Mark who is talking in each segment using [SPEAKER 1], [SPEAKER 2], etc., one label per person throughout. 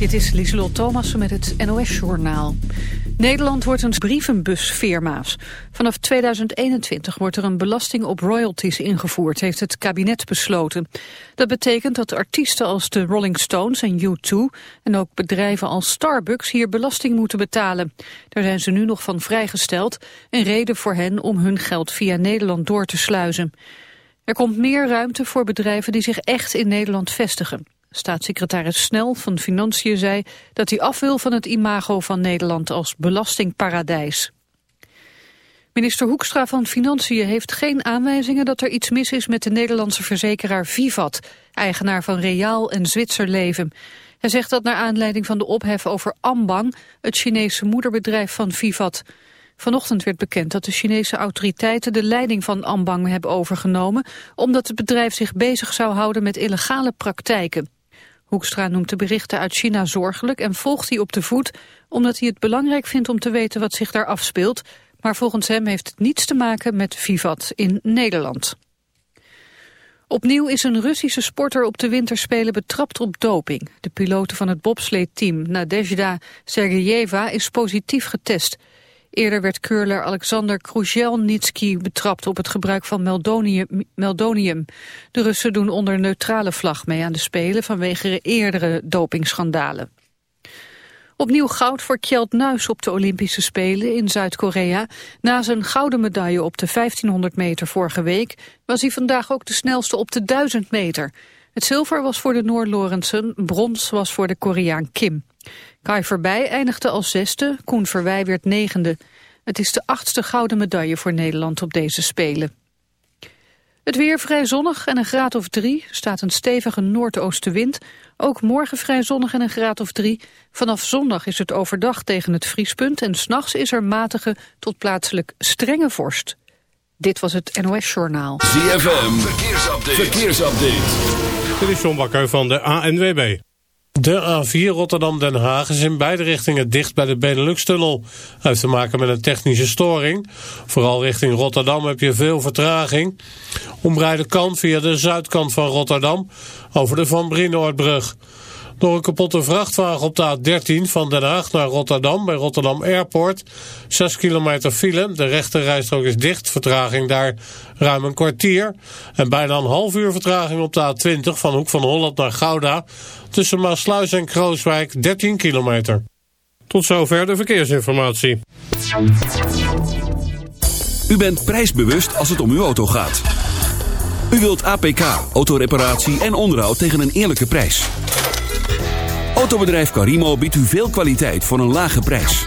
[SPEAKER 1] Dit is Lieselot Thomassen met het NOS-journaal. Nederland wordt een brievenbusfirma's. Vanaf 2021 wordt er een belasting op royalties ingevoerd, heeft het kabinet besloten. Dat betekent dat artiesten als de Rolling Stones en U2 en ook bedrijven als Starbucks hier belasting moeten betalen. Daar zijn ze nu nog van vrijgesteld, een reden voor hen om hun geld via Nederland door te sluizen. Er komt meer ruimte voor bedrijven die zich echt in Nederland vestigen. Staatssecretaris Snel van Financiën zei dat hij af wil van het imago van Nederland als belastingparadijs. Minister Hoekstra van Financiën heeft geen aanwijzingen dat er iets mis is met de Nederlandse verzekeraar Vivat, eigenaar van Reaal en Zwitserleven. Hij zegt dat naar aanleiding van de ophef over Ambang, het Chinese moederbedrijf van Vivat. Vanochtend werd bekend dat de Chinese autoriteiten de leiding van Ambang hebben overgenomen, omdat het bedrijf zich bezig zou houden met illegale praktijken. Hoekstra noemt de berichten uit China zorgelijk en volgt die op de voet... omdat hij het belangrijk vindt om te weten wat zich daar afspeelt. Maar volgens hem heeft het niets te maken met Vivat in Nederland. Opnieuw is een Russische sporter op de winterspelen betrapt op doping. De pilote van het bobsleedteam, Nadezhda Sergejeva, is positief getest... Eerder werd curler Alexander Krujelnitsky betrapt op het gebruik van meldonium. De Russen doen onder neutrale vlag mee aan de Spelen vanwege eerdere dopingschandalen. Opnieuw goud voor Kjeld Nuis op de Olympische Spelen in Zuid-Korea. Na zijn gouden medaille op de 1500 meter vorige week... was hij vandaag ook de snelste op de 1000 meter. Het zilver was voor de Noor-Lorensen, brons was voor de Koreaan Kim. Kai Verbij eindigde als zesde, Koen Verwij werd negende. Het is de achtste gouden medaille voor Nederland op deze Spelen. Het weer vrij zonnig en een graad of drie. staat een stevige noordoostenwind. Ook morgen vrij zonnig en een graad of drie. Vanaf zondag is het overdag tegen het vriespunt... en s'nachts is er matige tot plaatselijk strenge vorst. Dit was het NOS Journaal.
[SPEAKER 2] ZFM, verkeersupdate. verkeersupdate.
[SPEAKER 3] Dit is John Bakker van de ANWB. De A4 Rotterdam-Den Haag is in beide richtingen dicht bij de Benelux-tunnel. Heeft te maken met een technische storing. Vooral richting Rotterdam heb je veel vertraging. Omrijden kan via de zuidkant van Rotterdam over de Van Brienoordbrug. Door een kapotte vrachtwagen op de A13 van Den Haag naar Rotterdam bij Rotterdam Airport. 6 kilometer file, de rechterrijstrook is dicht, vertraging daar ruim een kwartier. En bijna een half uur vertraging op de A20 van Hoek van Holland naar Gouda. Tussen Maasluis en Krooswijk 13 kilometer. Tot zover de verkeersinformatie.
[SPEAKER 2] U bent prijsbewust als het om uw auto gaat. U wilt APK, autoreparatie en onderhoud tegen een eerlijke prijs. Autobedrijf Carimo biedt u veel kwaliteit voor een lage prijs.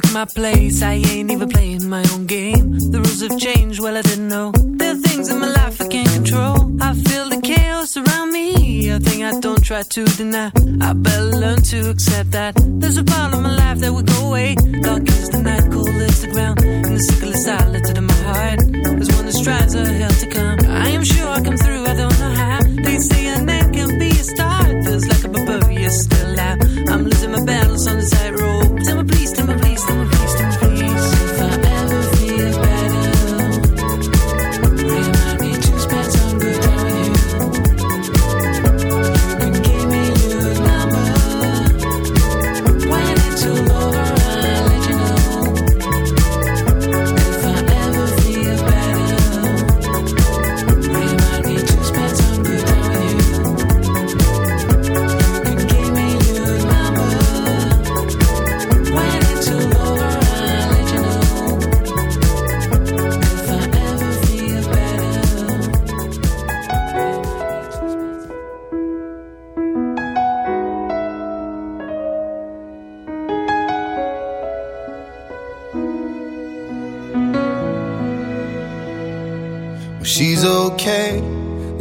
[SPEAKER 4] took my place. I ain't even playing my own game. The rules have changed, well, I didn't know. There are things in my life I can't control. I feel the chaos around me. A thing I don't try to deny. I better learn to accept that. There's a part of my life that will go away. Dark is the night, cold is the ground. And the sickle is silent in my heart. There's one that strives a hell to come. I am sure I come through, I don't know how. They say a name can be a star. It feels like a barbarian still out. I'm losing my battles on the tightrope. Tell me please,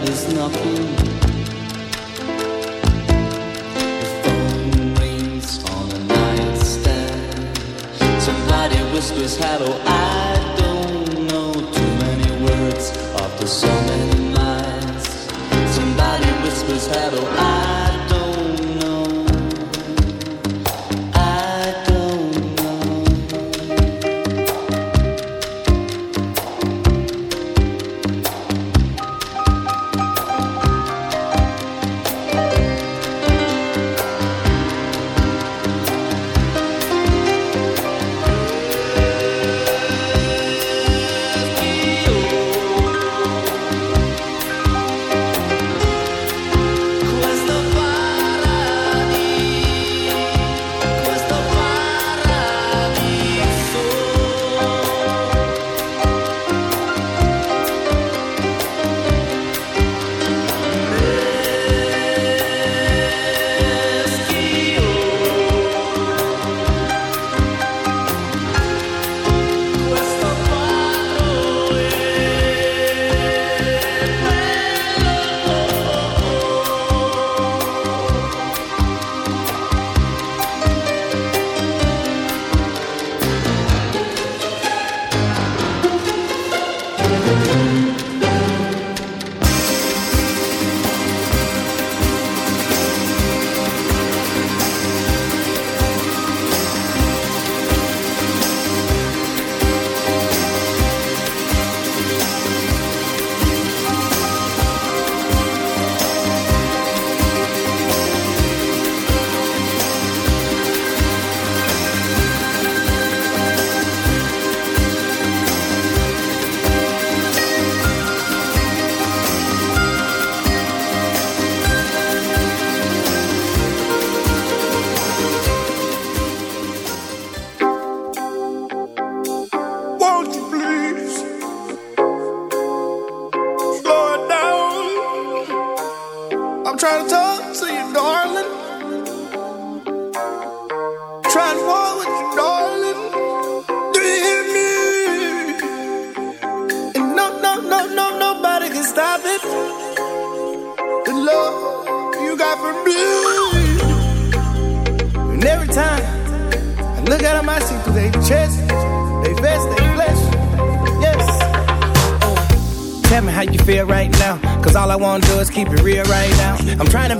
[SPEAKER 5] that is nothing. The phone rings on the nightstand. Somebody whispers, Hello, I.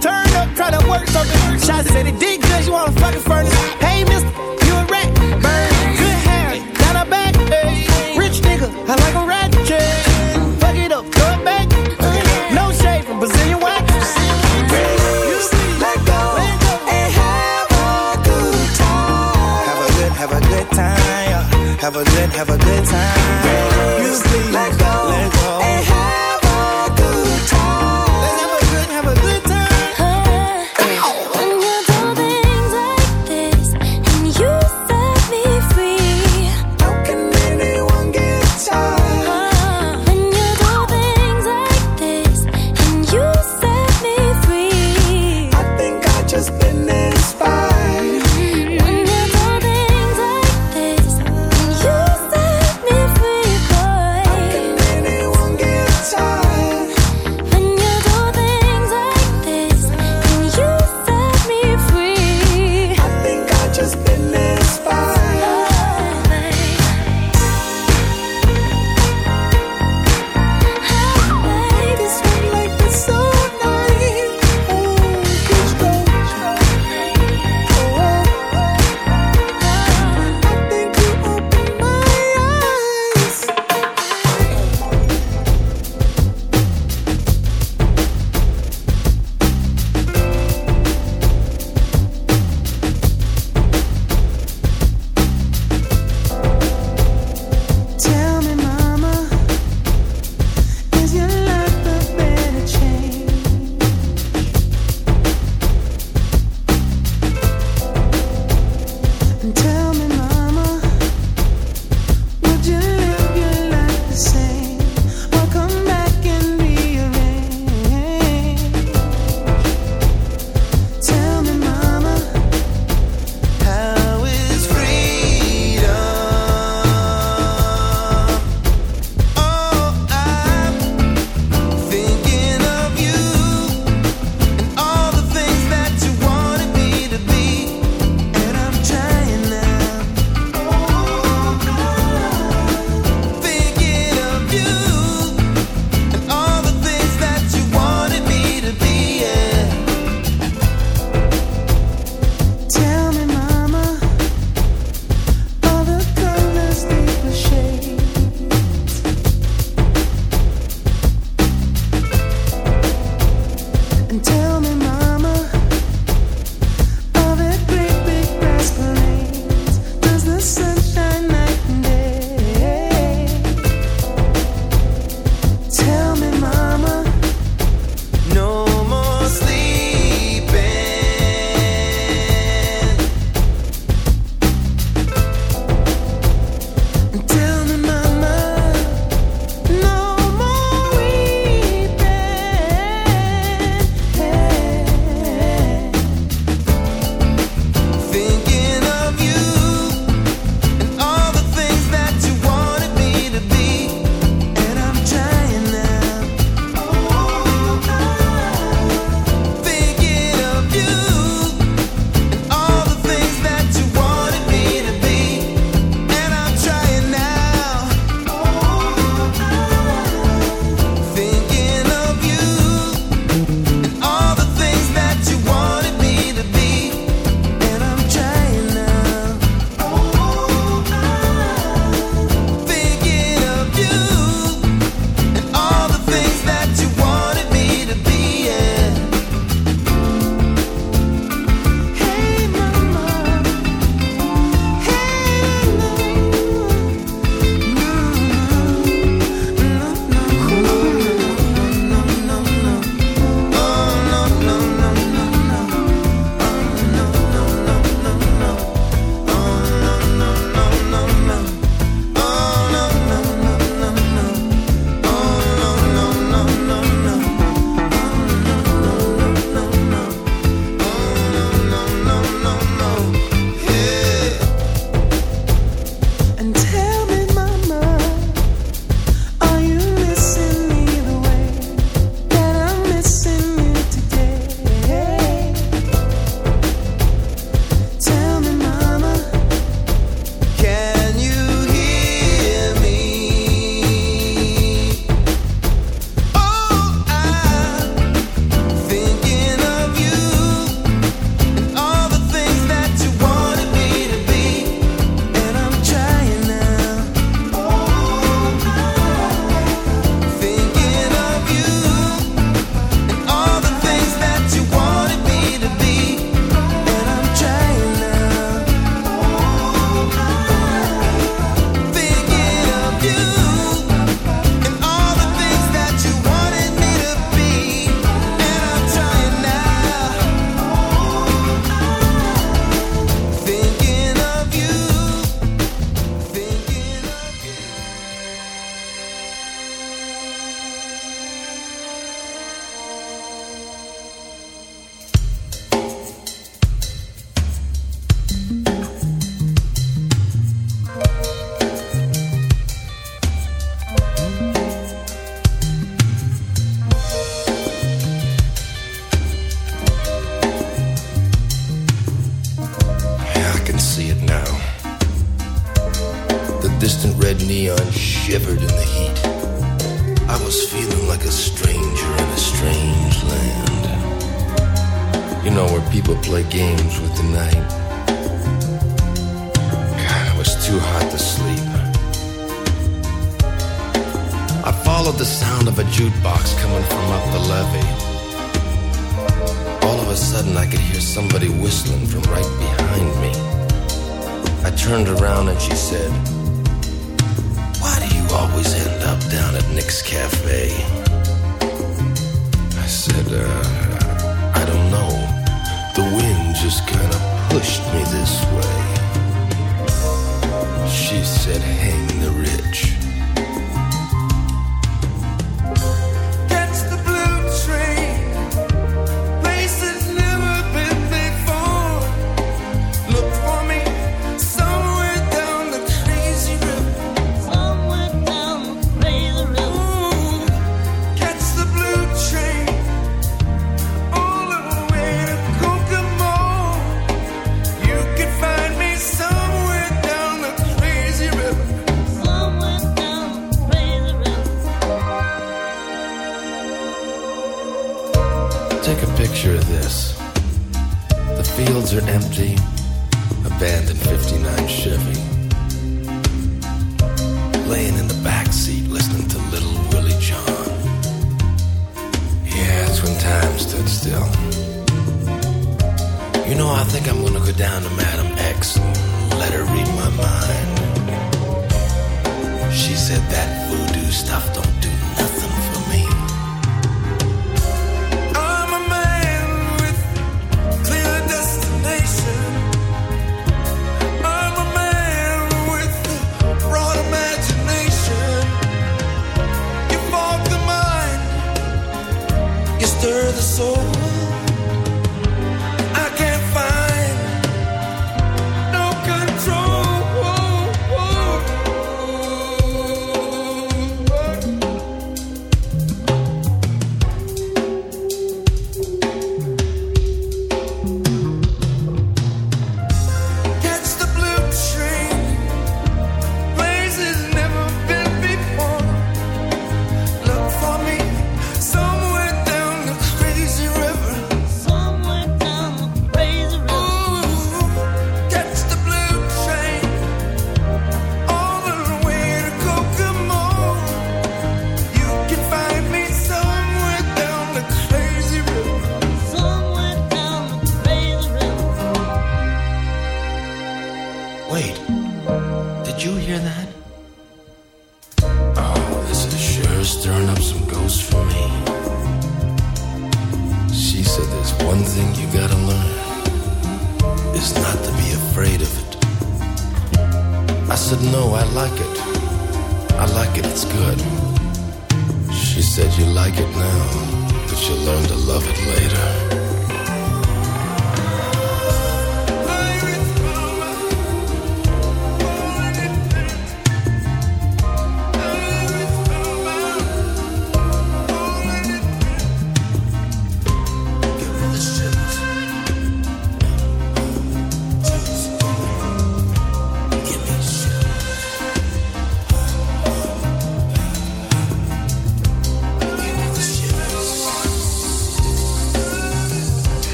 [SPEAKER 6] turn up, try to work something. Shots said it did good, you wanna fucking furnace. Hey, mister, you a rat. Bird, good hair, not a back. Hey. Rich nigga, I like a rat. Fuck it up, throw it back. No shade from Brazilian wax. Have a good, have a good time. Have a good, have a good time.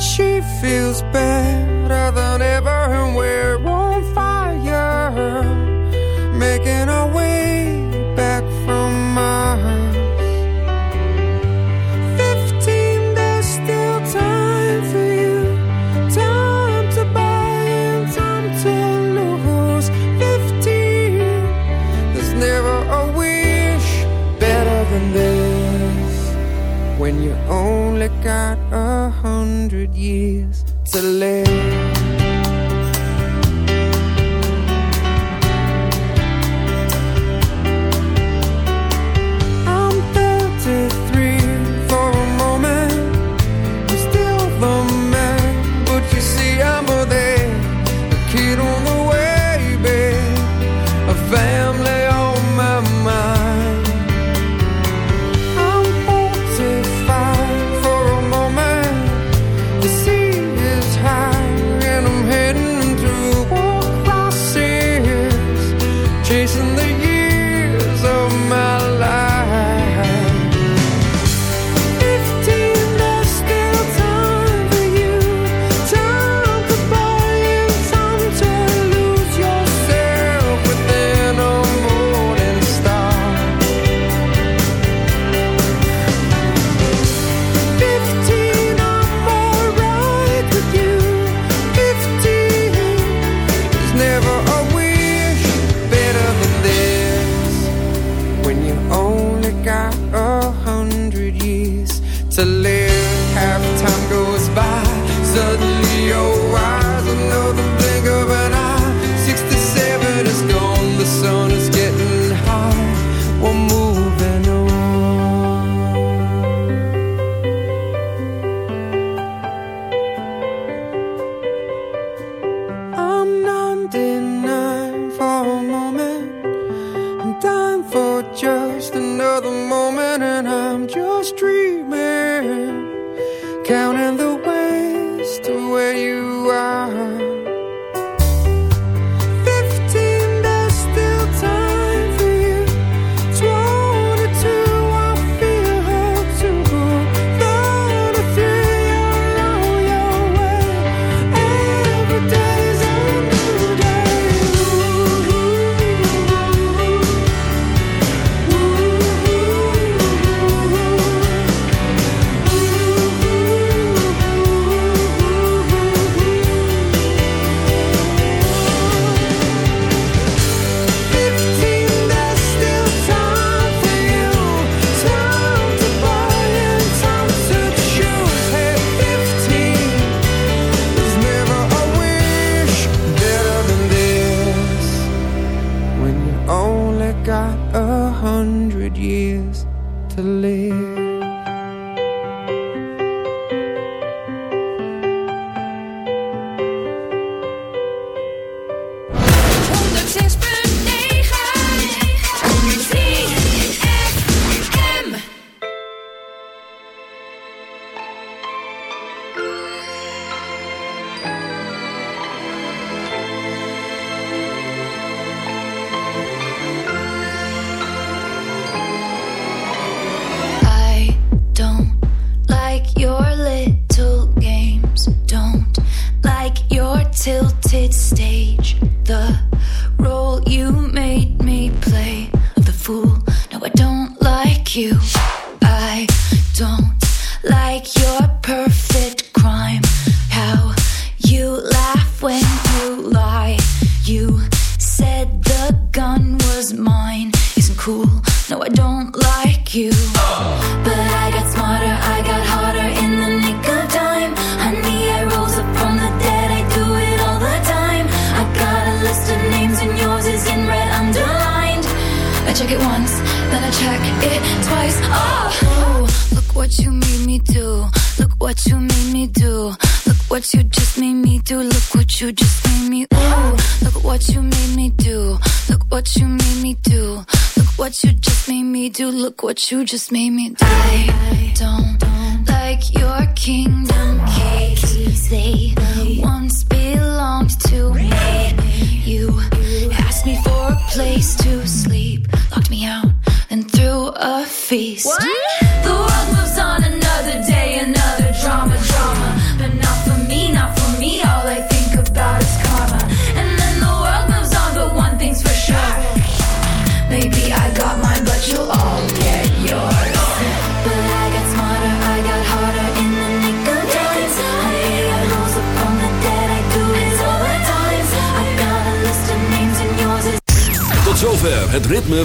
[SPEAKER 7] she feels bad. like your
[SPEAKER 8] little games, don't like your tilted state. you just made